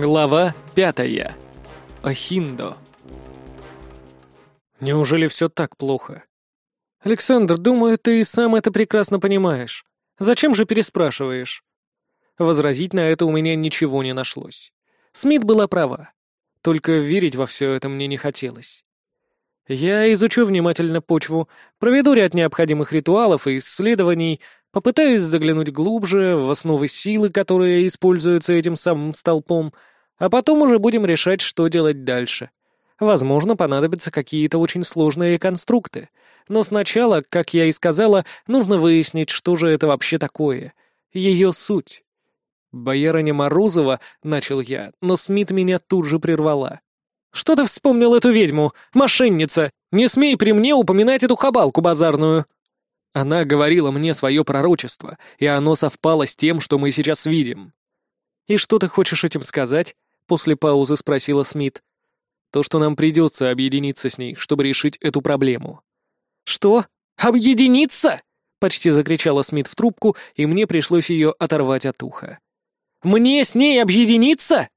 Глава пятая. Ахиндо. Неужели все так плохо? Александр, думаю, ты и сам это прекрасно понимаешь. Зачем же переспрашиваешь? Возразить на это у меня ничего не нашлось. Смит была права. Только верить во все это мне не хотелось. Я изучу внимательно почву, проведу ряд необходимых ритуалов и исследований, попытаюсь заглянуть глубже в основы силы, которые используются этим самым столпом, а потом уже будем решать, что делать дальше. Возможно, понадобятся какие-то очень сложные конструкты, но сначала, как я и сказала, нужно выяснить, что же это вообще такое, ее суть. «Боярыня Морозова», — начал я, но Смит меня тут же прервала. «Что ты вспомнил эту ведьму? Мошенница! Не смей при мне упоминать эту хабалку базарную!» Она говорила мне свое пророчество, и оно совпало с тем, что мы сейчас видим. «И что ты хочешь этим сказать?» — после паузы спросила Смит. «То, что нам придется объединиться с ней, чтобы решить эту проблему». «Что? Объединиться?» — почти закричала Смит в трубку, и мне пришлось ее оторвать от уха. «Мне с ней объединиться?»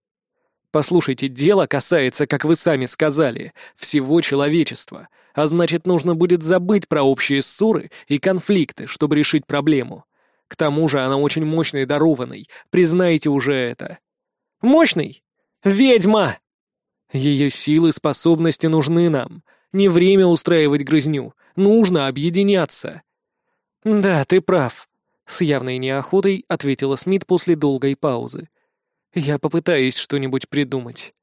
Послушайте, дело касается, как вы сами сказали, всего человечества, а значит, нужно будет забыть про общие ссоры и конфликты, чтобы решить проблему. К тому же она очень мощный и дарованный, признайте уже это. Мощный? Ведьма! Ее силы способности нужны нам. Не время устраивать грызню, нужно объединяться. Да, ты прав, с явной неохотой ответила Смит после долгой паузы. Я попытаюсь что-нибудь придумать.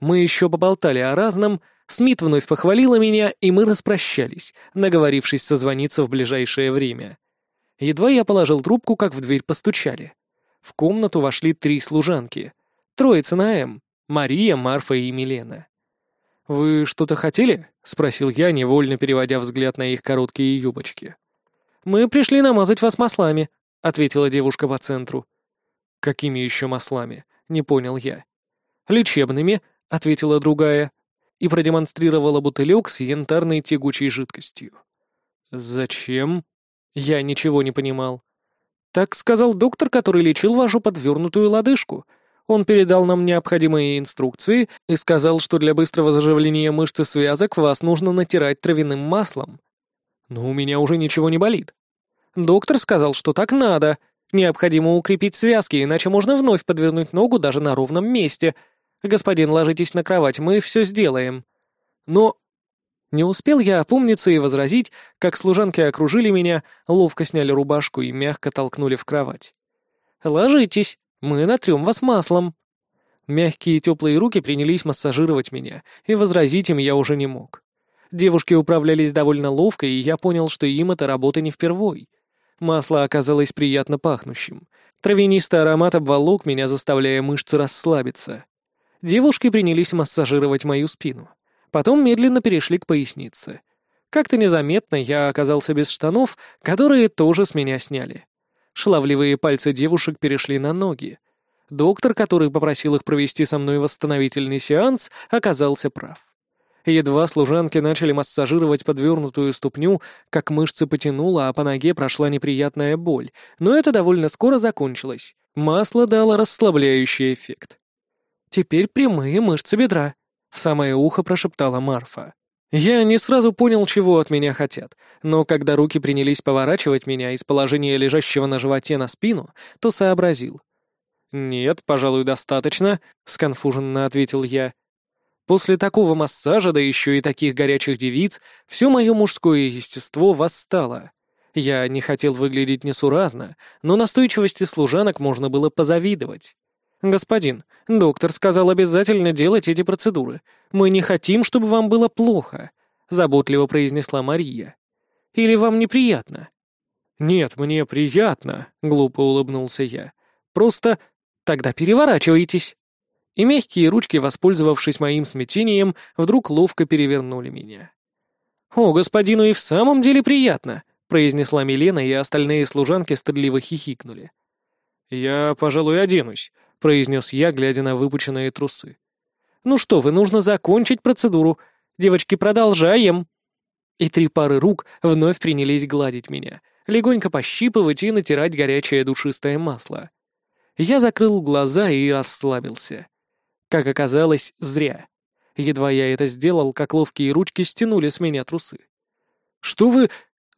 Мы еще поболтали о разном, Смит вновь похвалила меня, и мы распрощались, наговорившись созвониться в ближайшее время. Едва я положил трубку, как в дверь постучали. В комнату вошли три служанки. Троица на «М» — Мария, Марфа и Милена. «Вы что-то хотели?» — спросил я, невольно переводя взгляд на их короткие юбочки. «Мы пришли намазать вас маслами», — ответила девушка по центру. «Какими еще маслами?» — не понял я. «Лечебными», — ответила другая, и продемонстрировала бутылек с янтарной тягучей жидкостью. «Зачем?» Я ничего не понимал. «Так сказал доктор, который лечил вашу подвернутую лодыжку. Он передал нам необходимые инструкции и сказал, что для быстрого заживления мышц и связок вас нужно натирать травяным маслом. Но у меня уже ничего не болит. Доктор сказал, что так надо, Необходимо укрепить связки, иначе можно вновь подвернуть ногу даже на ровном месте. Господин, ложитесь на кровать, мы все сделаем. Но... Не успел я опомниться и возразить, как служанки окружили меня, ловко сняли рубашку и мягко толкнули в кровать. «Ложитесь, мы натрем вас маслом». Мягкие теплые руки принялись массажировать меня, и возразить им я уже не мог. Девушки управлялись довольно ловко, и я понял, что им эта работа не впервой. Масло оказалось приятно пахнущим. Травянистый аромат обволок меня, заставляя мышцы расслабиться. Девушки принялись массажировать мою спину. Потом медленно перешли к пояснице. Как-то незаметно я оказался без штанов, которые тоже с меня сняли. Шаловливые пальцы девушек перешли на ноги. Доктор, который попросил их провести со мной восстановительный сеанс, оказался прав. Едва служанки начали массажировать подвернутую ступню, как мышцы потянуло, а по ноге прошла неприятная боль, но это довольно скоро закончилось. Масло дало расслабляющий эффект. «Теперь прямые мышцы бедра», — в самое ухо прошептала Марфа. Я не сразу понял, чего от меня хотят, но когда руки принялись поворачивать меня из положения лежащего на животе на спину, то сообразил. «Нет, пожалуй, достаточно», — сконфуженно ответил я. После такого массажа, да еще и таких горячих девиц, все мое мужское естество восстало. Я не хотел выглядеть несуразно, но настойчивости служанок можно было позавидовать. «Господин, доктор сказал обязательно делать эти процедуры. Мы не хотим, чтобы вам было плохо», — заботливо произнесла Мария. «Или вам неприятно?» «Нет, мне приятно», — глупо улыбнулся я. «Просто тогда переворачивайтесь» и мягкие ручки, воспользовавшись моим смятением, вдруг ловко перевернули меня. «О, господину и в самом деле приятно!» — произнесла Милена, и остальные служанки стыдливо хихикнули. «Я, пожалуй, оденусь», — произнес я, глядя на выпученные трусы. «Ну что вы, нужно закончить процедуру. Девочки, продолжаем!» И три пары рук вновь принялись гладить меня, легонько пощипывать и натирать горячее душистое масло. Я закрыл глаза и расслабился. Как оказалось, зря. Едва я это сделал, как ловкие ручки стянули с меня трусы. «Что вы...»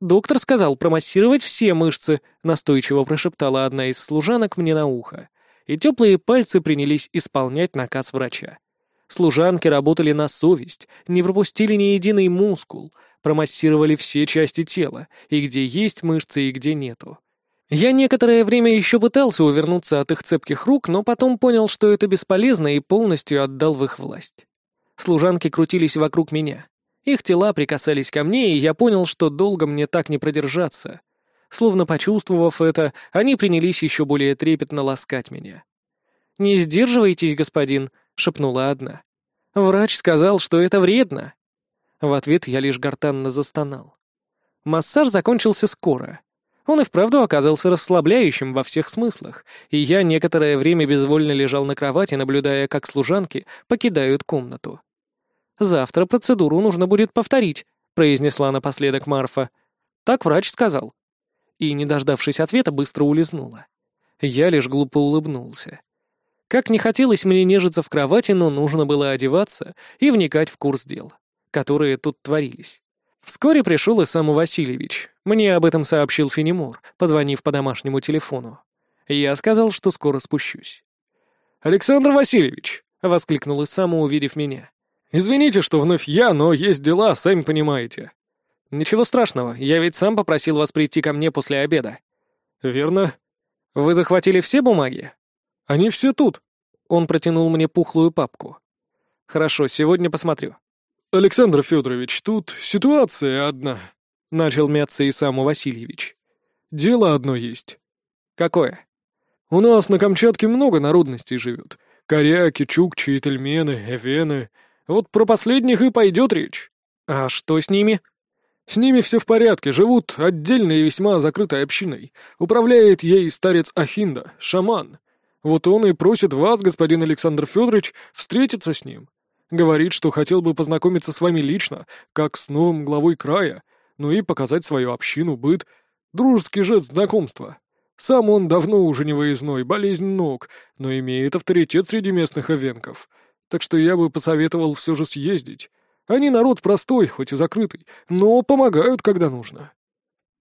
«Доктор сказал промассировать все мышцы», — настойчиво прошептала одна из служанок мне на ухо, и теплые пальцы принялись исполнять наказ врача. Служанки работали на совесть, не пропустили ни единый мускул, промассировали все части тела, и где есть мышцы, и где нету. Я некоторое время еще пытался увернуться от их цепких рук, но потом понял, что это бесполезно, и полностью отдал в их власть. Служанки крутились вокруг меня. Их тела прикасались ко мне, и я понял, что долго мне так не продержаться. Словно почувствовав это, они принялись еще более трепетно ласкать меня. «Не сдерживайтесь, господин», — шепнула одна. «Врач сказал, что это вредно». В ответ я лишь гортанно застонал. Массаж закончился скоро. Он и вправду оказался расслабляющим во всех смыслах, и я некоторое время безвольно лежал на кровати, наблюдая, как служанки покидают комнату. «Завтра процедуру нужно будет повторить», — произнесла напоследок Марфа. «Так врач сказал». И, не дождавшись ответа, быстро улизнула. Я лишь глупо улыбнулся. Как не хотелось мне нежиться в кровати, но нужно было одеваться и вникать в курс дел, которые тут творились. Вскоре пришел и сам Васильевич. Мне об этом сообщил Фенемор, позвонив по домашнему телефону. Я сказал, что скоро спущусь. «Александр Васильевич!» — воскликнул Исаму, увидев меня. «Извините, что вновь я, но есть дела, сами понимаете». «Ничего страшного, я ведь сам попросил вас прийти ко мне после обеда». «Верно». «Вы захватили все бумаги?» «Они все тут». Он протянул мне пухлую папку. «Хорошо, сегодня посмотрю». «Александр Федорович, тут ситуация одна», — начал мяться и сам Васильевич. «Дело одно есть». «Какое?» «У нас на Камчатке много народностей живет. Коряки, чукчи, тельмены, эвены, вот про последних и пойдет речь. А что с ними? С ними все в порядке, живут отдельной и весьма закрытой общиной. Управляет ей старец Ахинда, шаман. Вот он и просит вас, господин Александр Федорович, встретиться с ним. Говорит, что хотел бы познакомиться с вами лично, как с новым главой края, ну и показать свою общину, быт, дружеский жест знакомства. Сам он давно уже не выездной, болезнь ног, но имеет авторитет среди местных овенков — так что я бы посоветовал все же съездить. Они народ простой, хоть и закрытый, но помогают, когда нужно».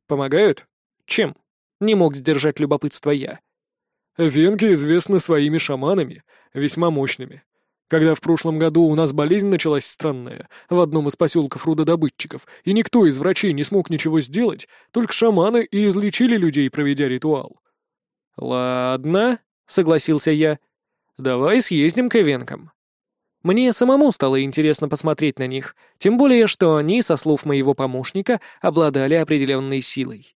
«Помогают? Чем?» — не мог сдержать любопытство я. «Венки известны своими шаманами, весьма мощными. Когда в прошлом году у нас болезнь началась странная в одном из поселков рудодобытчиков, и никто из врачей не смог ничего сделать, только шаманы и излечили людей, проведя ритуал». «Ладно», — согласился я. «Давай съездим к Эвенкам». Мне самому стало интересно посмотреть на них, тем более, что они, со слов моего помощника, обладали определенной силой.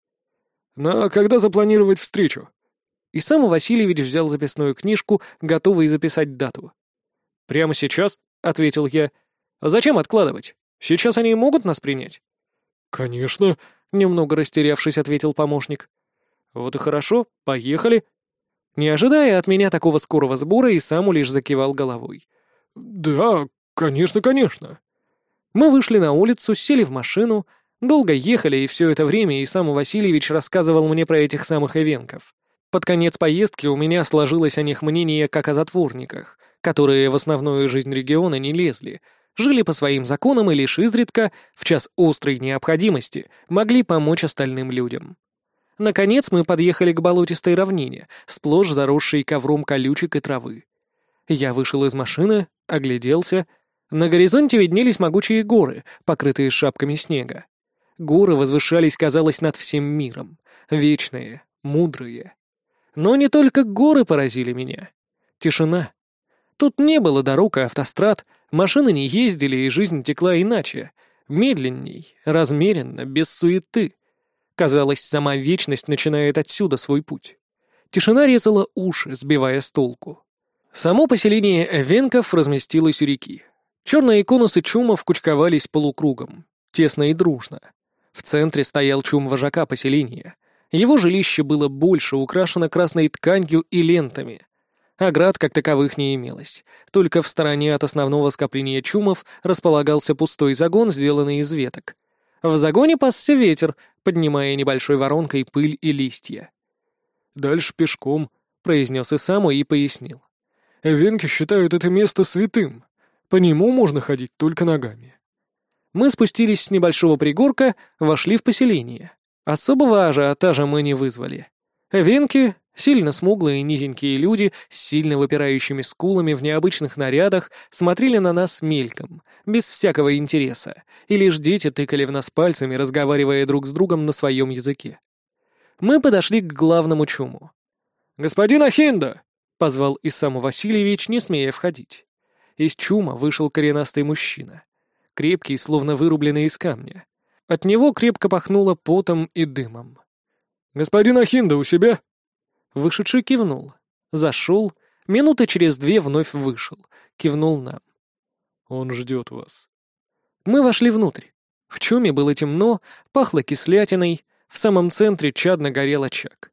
«Но когда запланировать встречу?» И сам Васильевич взял записную книжку, готовый записать дату. «Прямо сейчас?» — ответил я. «А зачем откладывать? Сейчас они могут нас принять?» «Конечно», — немного растерявшись, ответил помощник. «Вот и хорошо, поехали». Не ожидая от меня такого скорого сбора, и сам лишь закивал головой. «Да, конечно, конечно». Мы вышли на улицу, сели в машину, долго ехали, и все это время и сам Васильевич рассказывал мне про этих самых эвенков. Под конец поездки у меня сложилось о них мнение как о затворниках, которые в основную жизнь региона не лезли, жили по своим законам и лишь изредка, в час острой необходимости, могли помочь остальным людям. Наконец мы подъехали к болотистой равнине, сплошь заросшей ковром колючек и травы. Я вышел из машины, огляделся. На горизонте виднелись могучие горы, покрытые шапками снега. Горы возвышались, казалось, над всем миром. Вечные, мудрые. Но не только горы поразили меня. Тишина. Тут не было дорог и автострад, машины не ездили, и жизнь текла иначе. Медленней, размеренно, без суеты. Казалось, сама вечность начинает отсюда свой путь. Тишина резала уши, сбивая с толку. Само поселение Эвенков разместилось у реки. Черные конусы чумов кучковались полукругом, тесно и дружно. В центре стоял чум вожака поселения. Его жилище было больше украшено красной тканью и лентами. Оград как таковых не имелось. Только в стороне от основного скопления чумов располагался пустой загон, сделанный из веток. В загоне пасся ветер, поднимая небольшой воронкой пыль и листья. «Дальше пешком», — произнес Исаму и пояснил. Венки считают это место святым. По нему можно ходить только ногами. Мы спустились с небольшого пригорка, вошли в поселение. Особого ажиотажа мы не вызвали. Венки, сильно смуглые низенькие люди с сильно выпирающими скулами в необычных нарядах, смотрели на нас мельком, без всякого интереса, и лишь дети тыкали в нас пальцами, разговаривая друг с другом на своем языке. Мы подошли к главному чуму. «Господин Ахинда!» — позвал Исам Васильевич, не смея входить. Из чума вышел коренастый мужчина. Крепкий, словно вырубленный из камня. От него крепко пахнуло потом и дымом. «Господин Ахинда у себя?» Вышедший кивнул. Зашел, минуты через две вновь вышел. Кивнул нам. «Он ждет вас». Мы вошли внутрь. В чуме было темно, пахло кислятиной, в самом центре чадно горел очаг.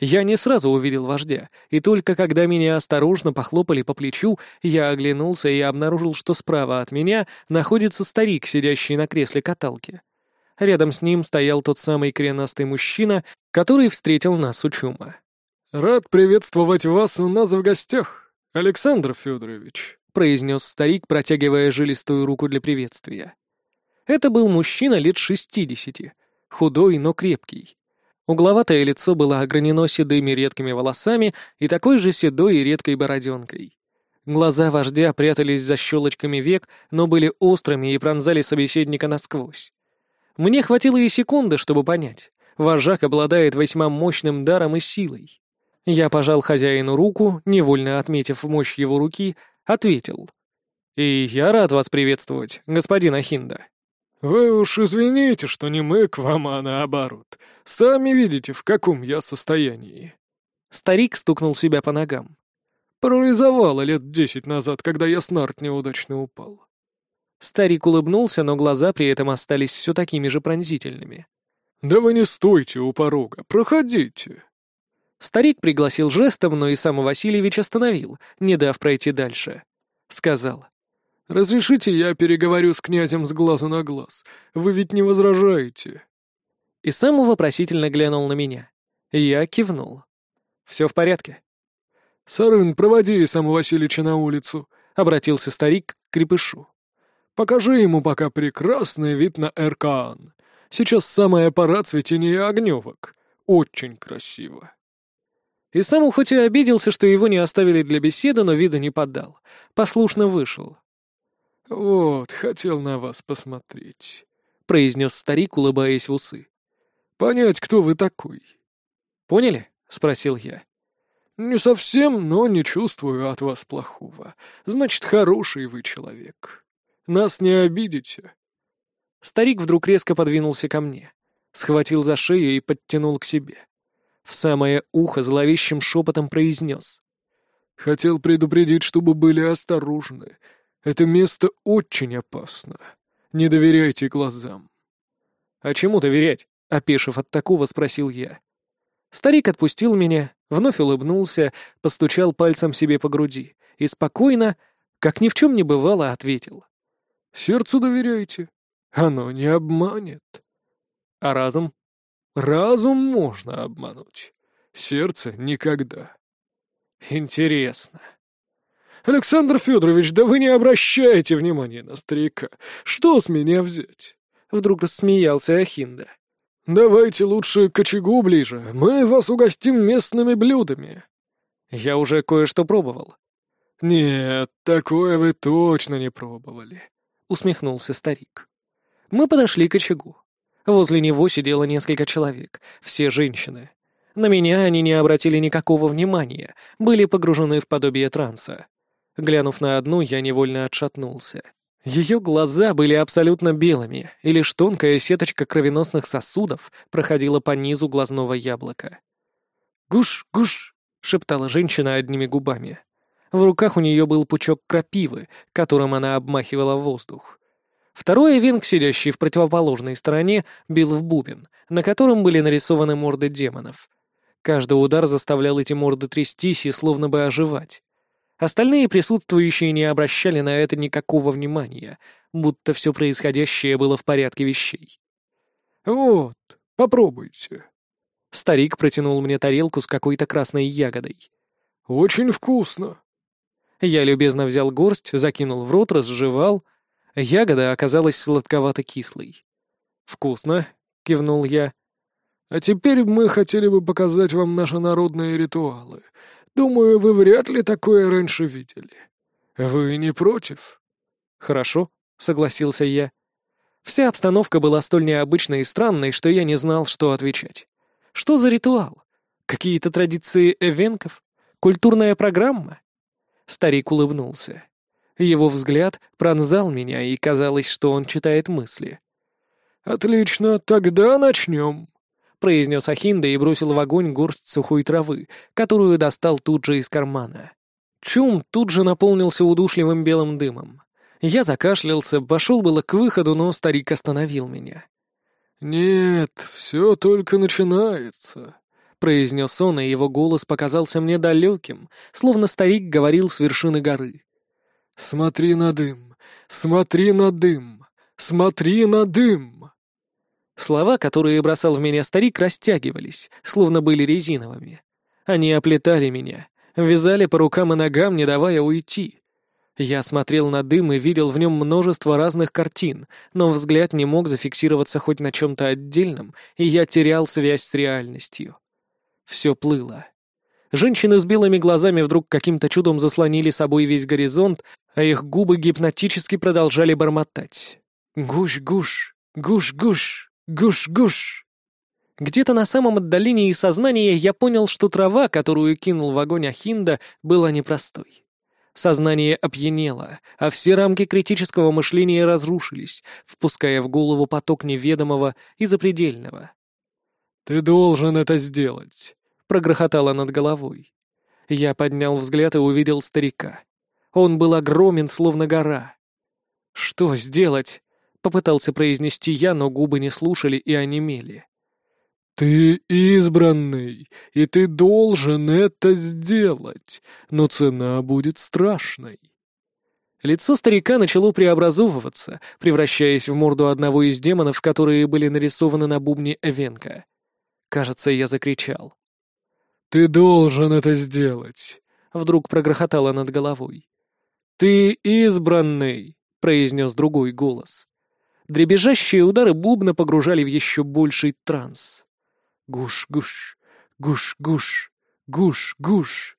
Я не сразу увидел вождя, и только когда меня осторожно похлопали по плечу, я оглянулся и обнаружил, что справа от меня находится старик, сидящий на кресле каталки. Рядом с ним стоял тот самый коренастый мужчина, который встретил нас у чума. «Рад приветствовать вас у нас в гостях, Александр Федорович», произнес старик, протягивая жилистую руку для приветствия. Это был мужчина лет шестидесяти, худой, но крепкий. Угловатое лицо было огранено седыми редкими волосами и такой же седой и редкой бороденкой. Глаза вождя прятались за щелочками век, но были острыми и пронзали собеседника насквозь. Мне хватило и секунды, чтобы понять. Вожак обладает весьма мощным даром и силой. Я пожал хозяину руку, невольно отметив мощь его руки, ответил. «И я рад вас приветствовать, господин Ахинда». «Вы уж извините, что не мы к вам, а наоборот. Сами видите, в каком я состоянии». Старик стукнул себя по ногам. «Парализовало лет десять назад, когда я с нарт неудачно упал. Старик улыбнулся, но глаза при этом остались все такими же пронзительными. «Да вы не стойте у порога, проходите!» Старик пригласил жестом, но и сам Васильевич остановил, не дав пройти дальше. Сказал. «Разрешите, я переговорю с князем с глазу на глаз. Вы ведь не возражаете?» И сам вопросительно глянул на меня. Я кивнул. «Все в порядке?» «Сарын, проводи Исама Васильевича на улицу», — обратился старик к крепышу. Покажи ему пока прекрасный вид на Эркаан. Сейчас самая пора цветения огневок. Очень красиво. И сам хоть и обиделся, что его не оставили для беседы, но вида не подал. Послушно вышел. «Вот, хотел на вас посмотреть», — произнес старик, улыбаясь в усы. «Понять, кто вы такой». «Поняли?» — спросил я. «Не совсем, но не чувствую от вас плохого. Значит, хороший вы человек». Нас не обидите». Старик вдруг резко подвинулся ко мне, схватил за шею и подтянул к себе. В самое ухо зловещим шепотом произнес. «Хотел предупредить, чтобы были осторожны. Это место очень опасно. Не доверяйте глазам». «А чему доверять?» — опешив от такого, спросил я. Старик отпустил меня, вновь улыбнулся, постучал пальцем себе по груди и спокойно, как ни в чем не бывало, ответил. Сердцу доверяйте. Оно не обманет. А разум? Разум можно обмануть. Сердце никогда. Интересно. Александр Федорович, да вы не обращаете внимания на старика. Что с меня взять? Вдруг рассмеялся Ахинда. Давайте лучше к очагу ближе. Мы вас угостим местными блюдами. Я уже кое-что пробовал. Нет, такое вы точно не пробовали. — усмехнулся старик. Мы подошли к очагу. Возле него сидело несколько человек, все женщины. На меня они не обратили никакого внимания, были погружены в подобие транса. Глянув на одну, я невольно отшатнулся. Ее глаза были абсолютно белыми, и лишь тонкая сеточка кровеносных сосудов проходила по низу глазного яблока. «Гуш, гуш!» — шептала женщина одними губами. В руках у нее был пучок крапивы, которым она обмахивала воздух. Второй венг, сидящий в противоположной стороне, бил в бубен, на котором были нарисованы морды демонов. Каждый удар заставлял эти морды трястись и словно бы оживать. Остальные присутствующие не обращали на это никакого внимания, будто все происходящее было в порядке вещей. «Вот, попробуйте». Старик протянул мне тарелку с какой-то красной ягодой. «Очень вкусно». Я любезно взял горсть, закинул в рот, разжевал. Ягода оказалась сладковато-кислой. «Вкусно», — кивнул я. «А теперь мы хотели бы показать вам наши народные ритуалы. Думаю, вы вряд ли такое раньше видели. Вы не против?» «Хорошо», — согласился я. Вся обстановка была столь необычной и странной, что я не знал, что отвечать. Что за ритуал? Какие-то традиции эвенков? Культурная программа? Старик улыбнулся. Его взгляд пронзал меня, и казалось, что он читает мысли. «Отлично, тогда начнем», — произнес Ахинда и бросил в огонь горсть сухой травы, которую достал тут же из кармана. Чум тут же наполнился удушливым белым дымом. Я закашлялся, пошел было к выходу, но старик остановил меня. «Нет, все только начинается», — произнес он, и его голос показался мне далеким, словно старик говорил с вершины горы. «Смотри на дым! Смотри на дым! Смотри на дым!» Слова, которые бросал в меня старик, растягивались, словно были резиновыми. Они оплетали меня, вязали по рукам и ногам, не давая уйти. Я смотрел на дым и видел в нем множество разных картин, но взгляд не мог зафиксироваться хоть на чем-то отдельном, и я терял связь с реальностью. Все плыло. Женщины с белыми глазами вдруг каким-то чудом заслонили собой весь горизонт, а их губы гипнотически продолжали бормотать. «Гуш-гуш! Гуш-гуш! Гуш-гуш!» Где-то на самом отдалении сознания я понял, что трава, которую кинул в огонь Ахинда, была непростой. Сознание опьянело, а все рамки критического мышления разрушились, впуская в голову поток неведомого и запредельного. «Ты должен это сделать», — прогрохотало над головой. Я поднял взгляд и увидел старика. Он был огромен, словно гора. «Что сделать?» — попытался произнести я, но губы не слушали и онемели. «Ты избранный, и ты должен это сделать, но цена будет страшной». Лицо старика начало преобразовываться, превращаясь в морду одного из демонов, которые были нарисованы на бубне Эвенка. Кажется, я закричал. «Ты должен это сделать!» — вдруг прогрохотало над головой. «Ты избранный!» — произнес другой голос. Дребезжащие удары бубна погружали в еще больший транс. Гуш-гуш, гуш-гуш, гуш-гуш.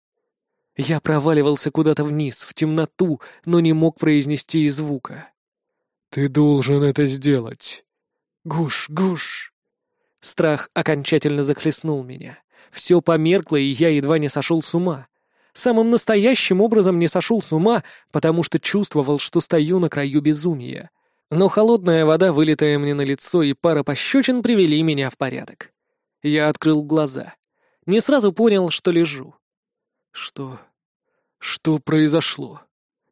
Я проваливался куда-то вниз, в темноту, но не мог произнести и звука. «Ты должен это сделать!» «Гуш-гуш!» Страх окончательно захлестнул меня. Все померкло, и я едва не сошел с ума. Самым настоящим образом не сошел с ума, потому что чувствовал, что стою на краю безумия. Но холодная вода, вылитая мне на лицо, и пара пощечин привели меня в порядок. Я открыл глаза. Не сразу понял, что лежу. «Что... что произошло?»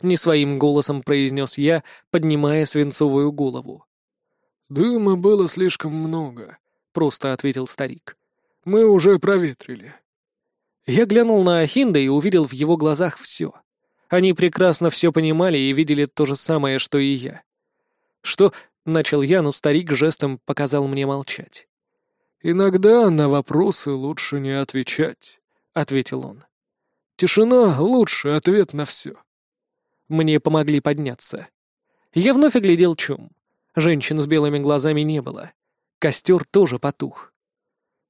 Не своим голосом произнес я, поднимая свинцовую голову. «Дыма было слишком много», — просто ответил старик. «Мы уже проветрили». Я глянул на Ахинда и увидел в его глазах все. Они прекрасно все понимали и видели то же самое, что и я. «Что?» — начал я, но старик жестом показал мне молчать. «Иногда на вопросы лучше не отвечать», — ответил он. «Тишина — лучший ответ на все». Мне помогли подняться. Я вновь оглядел чум. Женщин с белыми глазами не было. Костер тоже потух.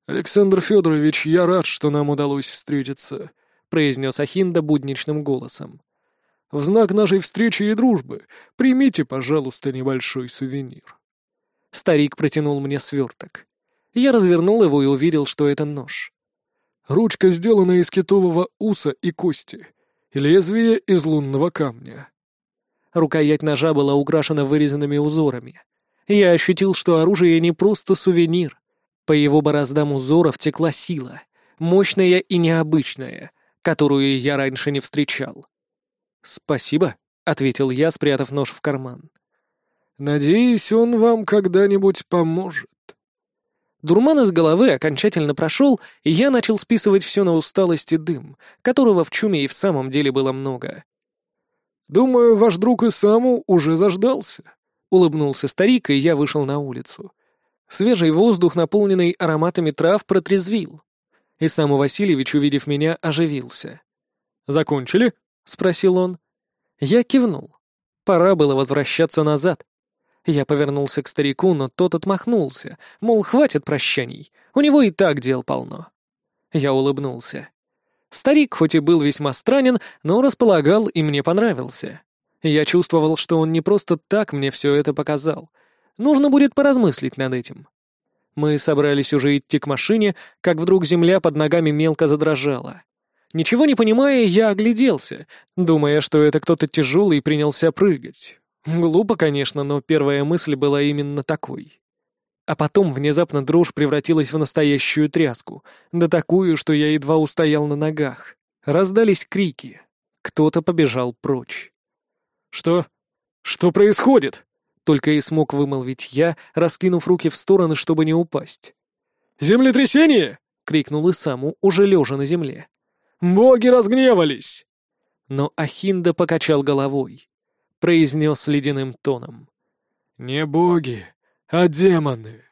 «Александр Федорович, я рад, что нам удалось встретиться», — произнес Ахинда будничным голосом. «В знак нашей встречи и дружбы примите, пожалуйста, небольшой сувенир». Старик протянул мне сверток. Я развернул его и увидел, что это нож. Ручка сделана из китового уса и кости, лезвие из лунного камня. Рукоять ножа была украшена вырезанными узорами. Я ощутил, что оружие не просто сувенир. По его бороздам узоров текла сила, мощная и необычная, которую я раньше не встречал. «Спасибо», — ответил я, спрятав нож в карман. «Надеюсь, он вам когда-нибудь поможет». Дурман из головы окончательно прошел, и я начал списывать все на усталость и дым, которого в чуме и в самом деле было много. «Думаю, ваш друг и саму уже заждался», — улыбнулся старик, и я вышел на улицу. Свежий воздух, наполненный ароматами трав, протрезвил. И сам Васильевич, увидев меня, оживился. «Закончили?» — спросил он. Я кивнул. Пора было возвращаться назад. Я повернулся к старику, но тот отмахнулся, мол, хватит прощаний, у него и так дел полно. Я улыбнулся. Старик хоть и был весьма странен, но располагал и мне понравился. Я чувствовал, что он не просто так мне все это показал. Нужно будет поразмыслить над этим. Мы собрались уже идти к машине, как вдруг земля под ногами мелко задрожала. Ничего не понимая, я огляделся, думая, что это кто-то тяжелый принялся прыгать. Глупо, конечно, но первая мысль была именно такой. А потом внезапно дрожь превратилась в настоящую тряску, да такую, что я едва устоял на ногах. Раздались крики. Кто-то побежал прочь. «Что? Что происходит?» Только и смог вымолвить я, раскинув руки в стороны, чтобы не упасть. «Землетрясение!» — крикнул Исаму, уже лежа на земле. «Боги разгневались!» Но Ахинда покачал головой, произнес ледяным тоном. «Не боги, а демоны!»